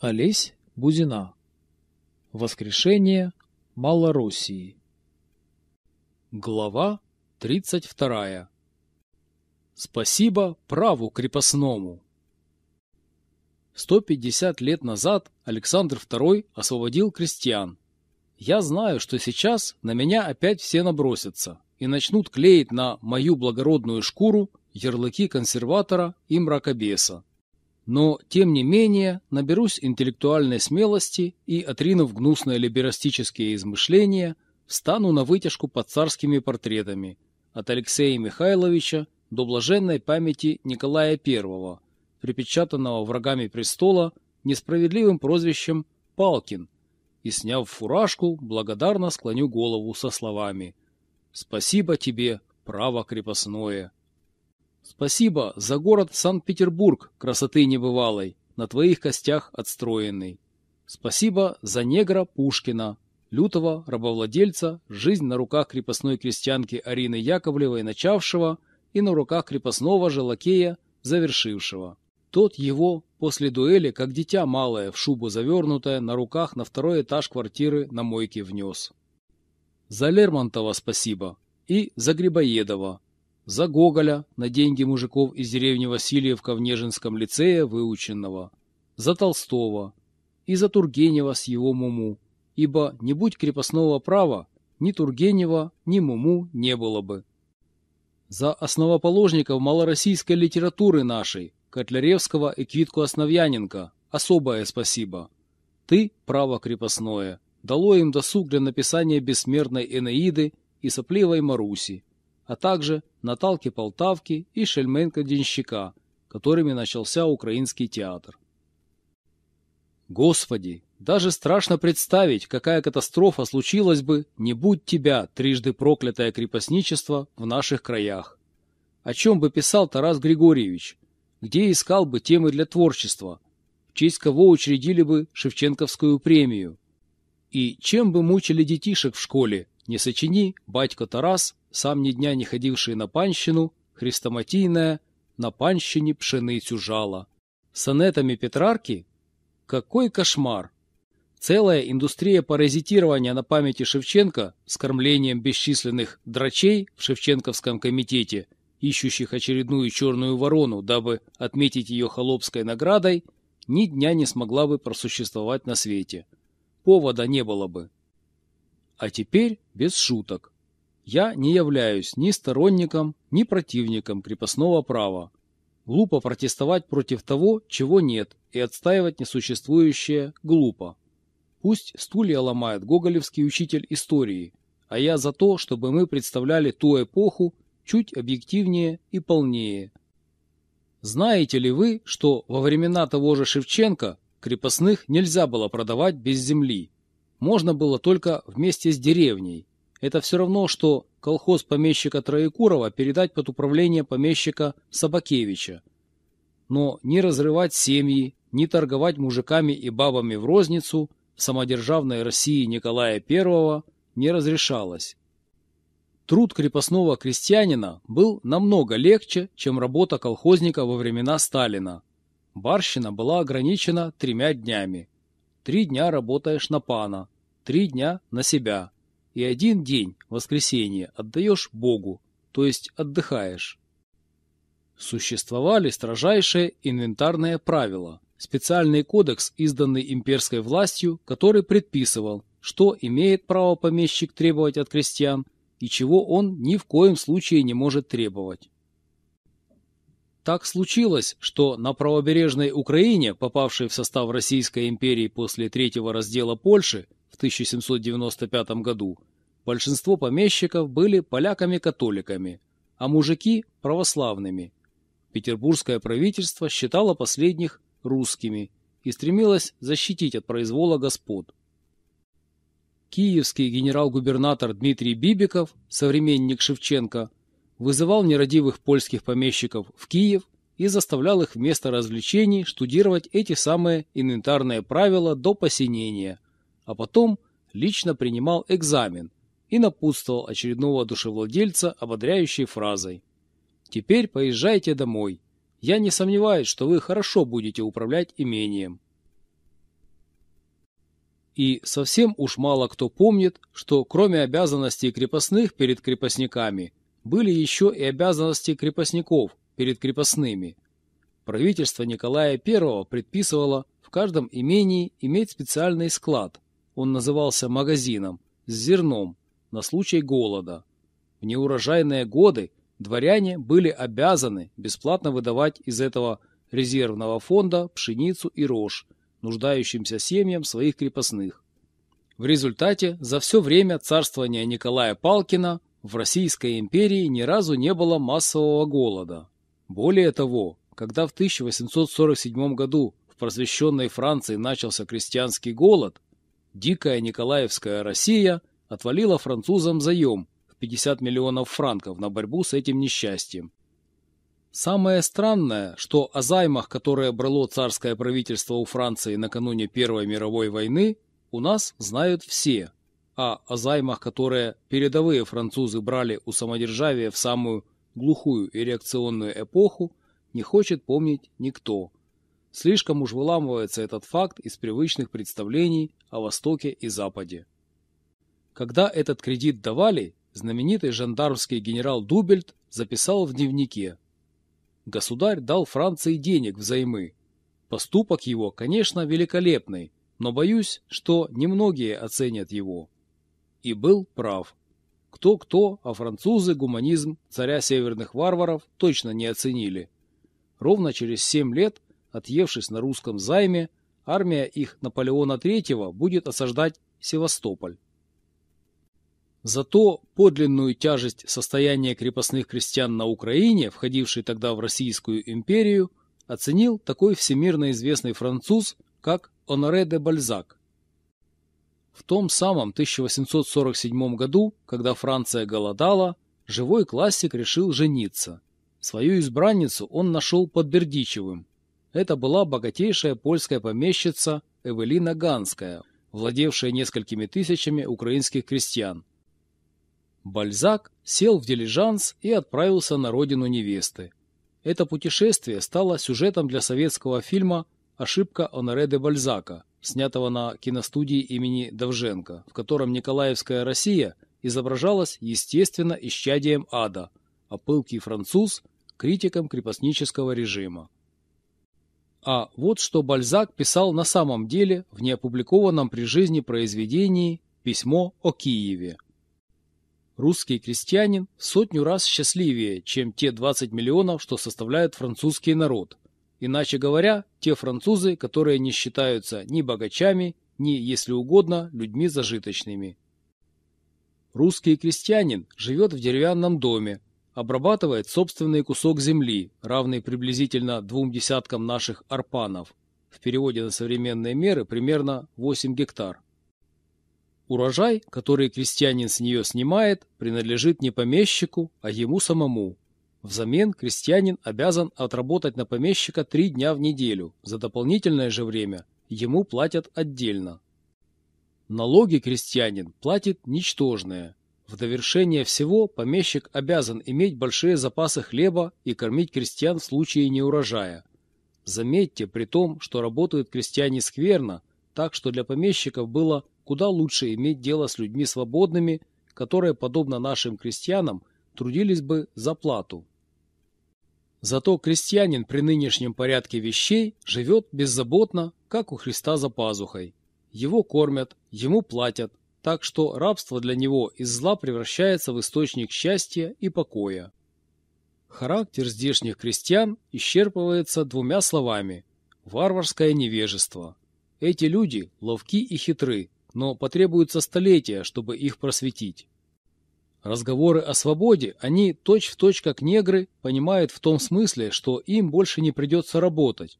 Олесь Бузина. Воскрешение Малороссии. Глава 32. Спасибо праву крепостному. 150 лет назад Александр II освободил крестьян. Я знаю, что сейчас на меня опять все набросятся и начнут клеить на мою благородную шкуру ярлыки консерватора и мракобеса. Но, тем не менее, наберусь интеллектуальной смелости и, отринув гнусные либерастические измышления, встану на вытяжку под царскими портретами от Алексея Михайловича до блаженной памяти Николая I, припечатанного врагами престола несправедливым прозвищем Палкин, и, сняв фуражку, благодарно склоню голову со словами «Спасибо тебе, право крепостное». Спасибо за город Санкт-Петербург, красоты небывалой, на твоих костях отстроенный. Спасибо за негра Пушкина, лютого рабовладельца, жизнь на руках крепостной крестьянки Арины Яковлевой начавшего и на руках крепостного же лакея завершившего. Тот его после дуэли, как дитя малое, в шубу завернутое, на руках на второй этаж квартиры на мойке внес. За Лермонтова спасибо и за Грибоедова, за Гоголя на деньги мужиков из деревни Васильевка в Нежинском лицее выученного, за Толстого и за Тургенева с его Муму, ибо не будь крепостного права, ни Тургенева, ни Муму не было бы. За основоположников малороссийской литературы нашей, Котляревского и Квитку Основьяненко, особое спасибо. Ты, право крепостное, дало им досуг для написания бессмертной Энеиды и сопливой Маруси, а также Наталки Полтавки и Шельменко-Денщика, которыми начался украинский театр. Господи, даже страшно представить, какая катастрофа случилась бы, не будь тебя, трижды проклятое крепостничество, в наших краях. О чем бы писал Тарас Григорьевич? Где искал бы темы для творчества? В честь кого учредили бы Шевченковскую премию? И чем бы мучили детишек в школе, не сочини, батько Тарас, сам ни дня не ходивший на панщину, хрестоматийная, на панщине пшеницю жала. Сонетами Петрарки? Какой кошмар! Целая индустрия паразитирования на памяти Шевченко с кормлением бесчисленных драчей в Шевченковском комитете, ищущих очередную черную ворону, дабы отметить ее холопской наградой, ни дня не смогла бы просуществовать на свете. Повода не было бы. А теперь без шуток. Я не являюсь ни сторонником, ни противником крепостного права. Глупо протестовать против того, чего нет, и отстаивать несуществующее глупо. Пусть стулья ломает гоголевский учитель истории, а я за то, чтобы мы представляли ту эпоху чуть объективнее и полнее. Знаете ли вы, что во времена того же Шевченко крепостных нельзя было продавать без земли? можно было только вместе с деревней. Это все равно, что колхоз помещика Троекурова передать под управление помещика Собакевича. Но ни разрывать семьи, ни торговать мужиками и бабами в розницу в самодержавной России Николая I не разрешалось. Труд крепостного крестьянина был намного легче, чем работа колхозника во времена Сталина. Барщина была ограничена тремя днями. Три дня работаешь на пана, три дня на себя, и один день, воскресенье, отдаешь Богу, то есть отдыхаешь. Существовали строжайшие инвентарные правила, специальный кодекс, изданный имперской властью, который предписывал, что имеет право помещик требовать от крестьян и чего он ни в коем случае не может требовать. Так случилось, что на правобережной Украине, попавшей в состав Российской империи после третьего раздела Польши, в 1795 году большинство помещиков были поляками-католиками, а мужики – православными. Петербургское правительство считало последних русскими и стремилось защитить от произвола господ. Киевский генерал-губернатор Дмитрий Бибиков, современник Шевченко, вызывал нерадивых польских помещиков в Киев и заставлял их вместо развлечений штудировать эти самые инвентарные правила до посинения, а потом лично принимал экзамен и напутствовал очередного душевладельца ободряющей фразой. «Теперь поезжайте домой. Я не сомневаюсь, что вы хорошо будете управлять имением». И совсем уж мало кто помнит, что кроме обязанностей крепостных перед крепостниками, были еще и обязанности крепостников перед крепостными. Правительство Николая I предписывало в каждом имении иметь специальный склад. Он назывался магазином с зерном на случай голода. В неурожайные годы дворяне были обязаны бесплатно выдавать из этого резервного фонда пшеницу и рожь нуждающимся семьям своих крепостных. В результате за все время царствования Николая Палкина в Российской империи ни разу не было массового голода. Более того, когда в 1847 году в просвещенной Франции начался крестьянский голод, дикая Николаевская Россия отвалила французам заем в 50 миллионов франков на борьбу с этим несчастьем. Самое странное, что о займах, которые брало царское правительство у Франции накануне Первой мировой войны, у нас знают все, а о займах, которые передовые французы брали у самодержавия в самую глухую и реакционную эпоху, не хочет помнить никто. Слишком уж выламывается этот факт из привычных представлений о Востоке и Западе. Когда этот кредит давали, знаменитый жандармский генерал Дубельт записал в дневнике Государь дал Франции денег взаймы. Поступок его, конечно, великолепный, но боюсь, что немногие оценят его. И был прав. Кто-кто, а французы гуманизм царя северных варваров точно не оценили. Ровно через семь лет, отъевшись на русском займе, армия их Наполеона III будет осаждать Севастополь. Зато подлинную тяжесть состояния крепостных крестьян на Украине, входившей тогда в Российскую империю, оценил такой всемирно известный француз, как Оноре де Бальзак. В том самом 1847 году, когда Франция голодала, живой классик решил жениться. Свою избранницу он нашел под Бердичевым. Это была богатейшая польская помещица Эвелина Ганская, владевшая несколькими тысячами украинских крестьян. Бальзак сел в дилижанс и отправился на родину невесты. Это путешествие стало сюжетом для советского фильма «Ошибка Оноре де Бальзака», снятого на киностудии имени Довженко, в котором Николаевская Россия изображалась естественно исчадием ада, а пылкий француз – критиком крепостнического режима. А вот что Бальзак писал на самом деле в неопубликованном при жизни произведении «Письмо о Киеве», Русский крестьянин сотню раз счастливее, чем те 20 миллионов, что составляют французский народ. Иначе говоря, те французы, которые не считаются ни богачами, ни, если угодно, людьми зажиточными. Русский крестьянин живет в деревянном доме, обрабатывает собственный кусок земли, равный приблизительно двум десяткам наших арпанов, в переводе на современные меры примерно 8 гектар. Урожай, который крестьянин с нее снимает, принадлежит не помещику, а ему самому. Взамен крестьянин обязан отработать на помещика три дня в неделю, за дополнительное же время ему платят отдельно. Налоги крестьянин платит ничтожные. В довершение всего помещик обязан иметь большие запасы хлеба и кормить крестьян в случае неурожая. Заметьте при том, что работают крестьяне скверно, так что для помещиков было куда лучше иметь дело с людьми свободными, которые, подобно нашим крестьянам, трудились бы за плату. Зато крестьянин при нынешнем порядке вещей живет беззаботно, как у Христа за пазухой. Его кормят, ему платят, так что рабство для него из зла превращается в источник счастья и покоя. Характер здешних крестьян исчерпывается двумя словами – варварское невежество. Эти люди ловки и хитры, но потребуется столетия, чтобы их просветить. Разговоры о свободе они точь-в-точь точь как негры понимают в том смысле, что им больше не придется работать.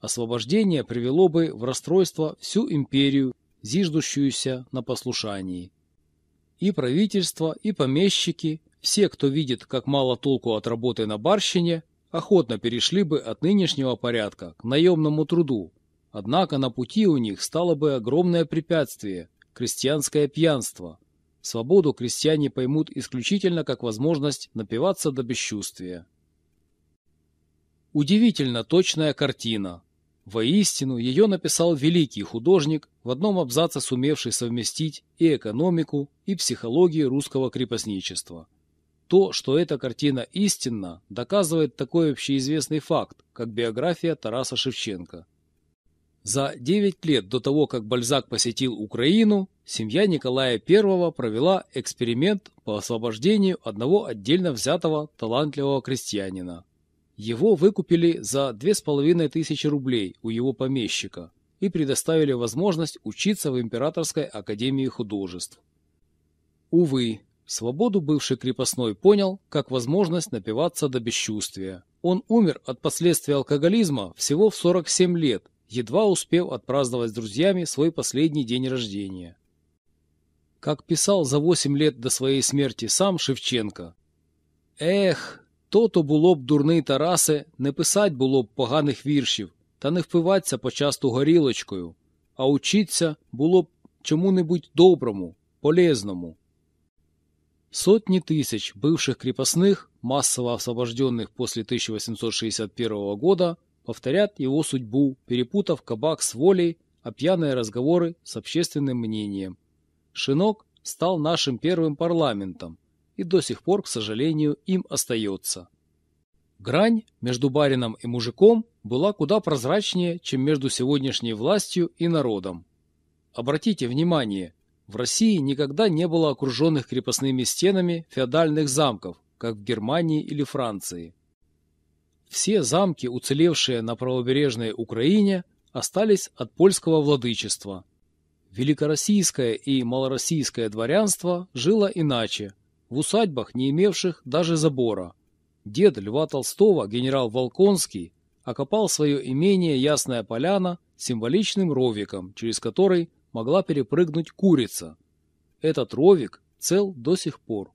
Освобождение привело бы в расстройство всю империю, зиждущуюся на послушании. И правительство, и помещики, все, кто видит, как мало толку от работы на барщине, охотно перешли бы от нынешнего порядка к наемному труду, Однако на пути у них стало бы огромное препятствие – крестьянское пьянство. Свободу крестьяне поймут исключительно как возможность напиваться до бесчувствия. Удивительно точная картина. Воистину, ее написал великий художник, в одном абзаце сумевший совместить и экономику, и психологию русского крепостничества. То, что эта картина истинна, доказывает такой общеизвестный факт, как биография Тараса Шевченко. За 9 лет до того, как Бальзак посетил Украину, семья Николая I провела эксперимент по освобождению одного отдельно взятого талантливого крестьянина. Его выкупили за 2500 рублей у его помещика и предоставили возможность учиться в Императорской академии художеств. Увы, свободу бывший крепостной понял как возможность напиваться до бесчувствия. Он умер от последствий алкоголизма всего в 47 лет, едва успев отпраздновать с друзьями свой последний день рождения. Как писал за 8 лет до своей смерти сам Шевченко, «Эх, то-то було б дурний Тарасе, не писать було б поганих віршів, та не впиватися почасту горілочкою, а учиться було б чому-небудь доброму, полезному». Сотни тысяч бывших крепостных, массово освобожденных после 1861 года, повторят его судьбу, перепутав кабак с волей, а пьяные разговоры с общественным мнением. Шинок стал нашим первым парламентом и до сих пор, к сожалению, им остается. Грань между барином и мужиком была куда прозрачнее, чем между сегодняшней властью и народом. Обратите внимание, в России никогда не было окруженных крепостными стенами феодальных замков, как в Германии или Франции. Все замки, уцелевшие на правобережной Украине, остались от польского владычества. Великороссийское и малороссийское дворянство жило иначе, в усадьбах, не имевших даже забора. Дед Льва Толстого, генерал Волконский, окопал свое имение Ясная Поляна символичным ровиком, через который могла перепрыгнуть курица. Этот ровик цел до сих пор.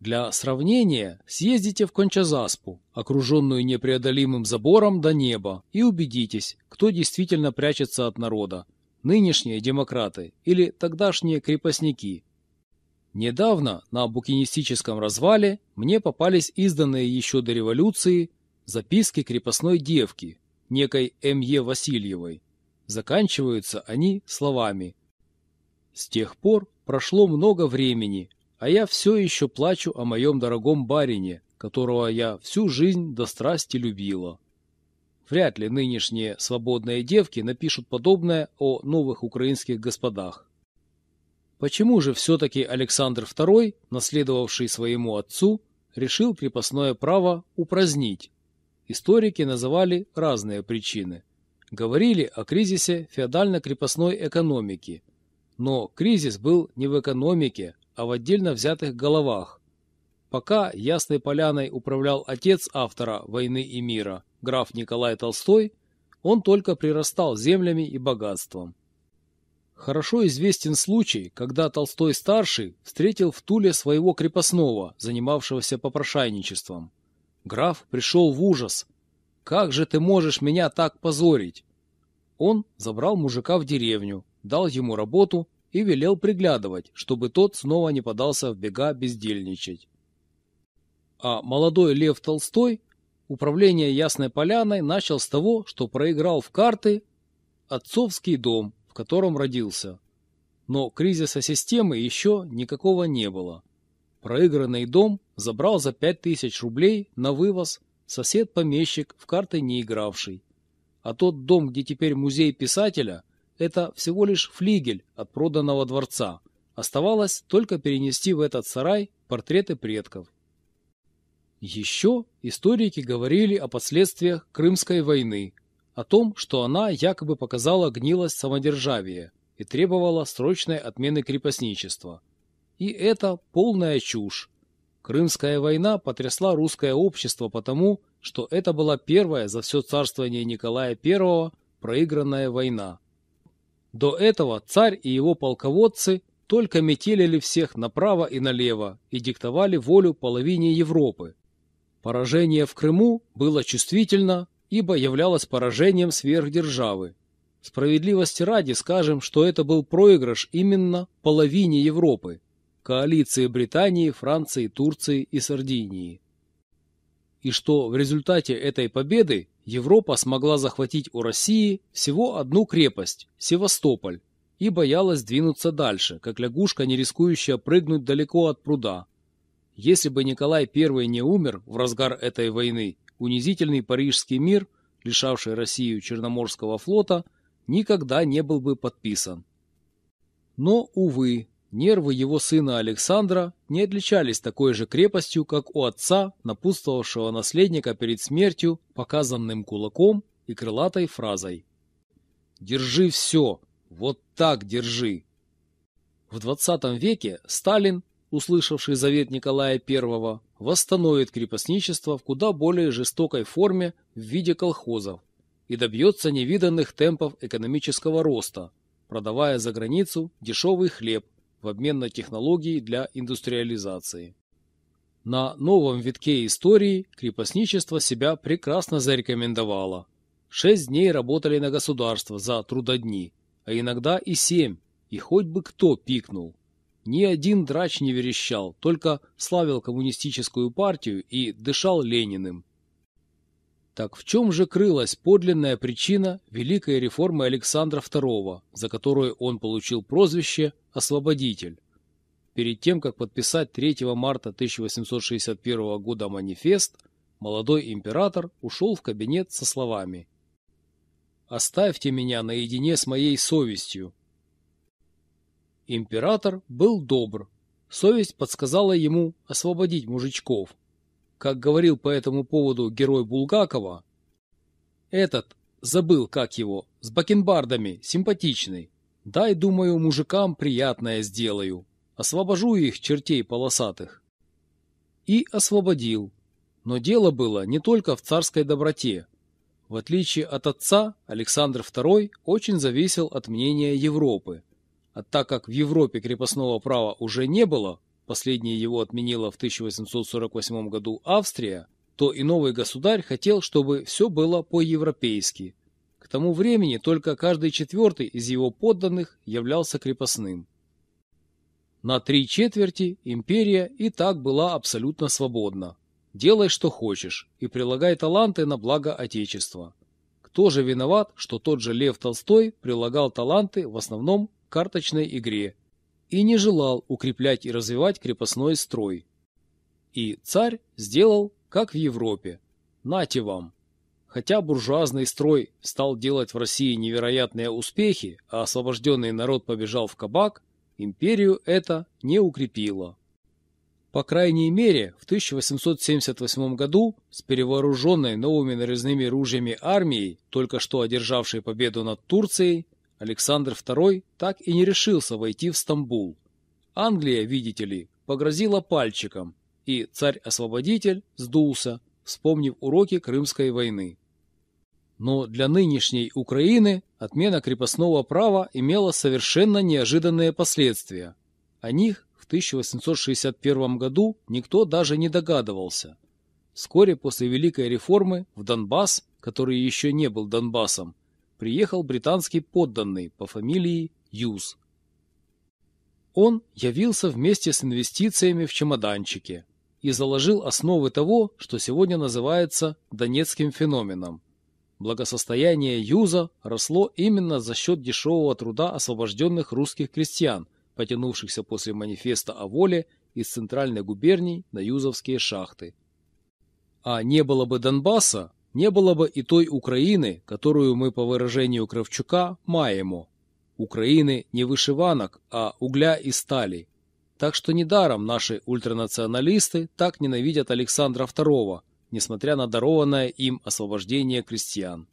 Для сравнения съездите в Кончазаспу, окруженную непреодолимым забором до неба, и убедитесь, кто действительно прячется от народа – нынешние демократы или тогдашние крепостники. Недавно на букинистическом развале мне попались изданные еще до революции записки крепостной девки, некой М.Е. Васильевой. Заканчиваются они словами «С тех пор прошло много времени, а я все еще плачу о моем дорогом барине, которого я всю жизнь до страсти любила». Вряд ли нынешние свободные девки напишут подобное о новых украинских господах. Почему же все-таки Александр II, наследовавший своему отцу, решил крепостное право упразднить? Историки называли разные причины говорили о кризисе феодально-крепостной экономики. Но кризис был не в экономике, а в отдельно взятых головах. Пока Ясной Поляной управлял отец автора «Войны и мира», граф Николай Толстой, он только прирастал землями и богатством. Хорошо известен случай, когда Толстой-старший встретил в Туле своего крепостного, занимавшегося попрошайничеством. Граф пришел в ужас, как же ты можешь меня так позорить? Он забрал мужика в деревню, дал ему работу и велел приглядывать, чтобы тот снова не подался в бега бездельничать. А молодой Лев Толстой управление Ясной Поляной начал с того, что проиграл в карты отцовский дом, в котором родился. Но кризиса системы еще никакого не было. Проигранный дом забрал за 5000 рублей на вывоз сосед-помещик, в карты не игравший. А тот дом, где теперь музей писателя, это всего лишь флигель от проданного дворца. Оставалось только перенести в этот сарай портреты предков. Еще историки говорили о последствиях Крымской войны, о том, что она якобы показала гнилость самодержавия и требовала срочной отмены крепостничества. И это полная чушь. Крымская война потрясла русское общество потому, что это была первая за все царствование Николая I проигранная война. До этого царь и его полководцы только метелили всех направо и налево и диктовали волю половине Европы. Поражение в Крыму было чувствительно, ибо являлось поражением сверхдержавы. Справедливости ради скажем, что это был проигрыш именно половине Европы коалиции Британии, Франции, Турции и Сардинии. И что в результате этой победы Европа смогла захватить у России всего одну крепость – Севастополь, и боялась двинуться дальше, как лягушка, не рискующая прыгнуть далеко от пруда. Если бы Николай I не умер в разгар этой войны, унизительный Парижский мир, лишавший Россию Черноморского флота, никогда не был бы подписан. Но, увы, нервы его сына Александра не отличались такой же крепостью, как у отца, напутствовавшего наследника перед смертью показанным кулаком и крылатой фразой «Держи все, вот так держи!» В 20 веке Сталин, услышавший завет Николая I, восстановит крепостничество в куда более жестокой форме в виде колхозов и добьется невиданных темпов экономического роста, продавая за границу дешевый хлеб в обмен на технологии для индустриализации. На новом витке истории крепостничество себя прекрасно зарекомендовало. Шесть дней работали на государство за трудодни, а иногда и семь, и хоть бы кто пикнул. Ни один драч не верещал, только славил коммунистическую партию и дышал Лениным. Так в чем же крылась подлинная причина великой реформы Александра II, за которую он получил прозвище «Освободитель»? Перед тем, как подписать 3 марта 1861 года манифест, молодой император ушел в кабинет со словами «Оставьте меня наедине с моей совестью». Император был добр. Совесть подсказала ему освободить мужичков, как говорил по этому поводу герой Булгакова, этот, забыл как его, с бакенбардами, симпатичный. Дай, думаю, мужикам приятное сделаю. Освобожу их, чертей полосатых. И освободил. Но дело было не только в царской доброте. В отличие от отца, Александр II очень зависел от мнения Европы. А так как в Европе крепостного права уже не было, последнее его отменила в 1848 году Австрия, то и новый государь хотел, чтобы все было по-европейски. К тому времени только каждый четвертый из его подданных являлся крепостным. На три четверти империя и так была абсолютно свободна. Делай, что хочешь, и прилагай таланты на благо Отечества. Кто же виноват, что тот же Лев Толстой прилагал таланты в основном карточной игре и не желал укреплять и развивать крепостной строй. И царь сделал, как в Европе. Нате вам! Хотя буржуазный строй стал делать в России невероятные успехи, а освобожденный народ побежал в кабак, империю это не укрепило. По крайней мере, в 1878 году с перевооруженной новыми нарезными ружьями армией, только что одержавшей победу над Турцией, Александр II так и не решился войти в Стамбул. Англия, видите ли, погрозила пальчиком, и царь-освободитель сдулся, вспомнив уроки Крымской войны. Но для нынешней Украины отмена крепостного права имела совершенно неожиданные последствия. О них в 1861 году никто даже не догадывался. Вскоре после Великой реформы в Донбасс, который еще не был Донбассом, приехал британский подданный по фамилии Юз. Он явился вместе с инвестициями в чемоданчике и заложил основы того, что сегодня называется донецким феноменом. Благосостояние Юза росло именно за счет дешевого труда освобожденных русских крестьян, потянувшихся после манифеста о воле из центральной губерний на юзовские шахты. А не было бы Донбасса, не было бы и той Украины, которую мы по выражению Кравчука маємо. Украины не вышиванок, а угля и стали. Так что недаром наши ультранационалисты так ненавидят Александра II, несмотря на дарованное им освобождение крестьян.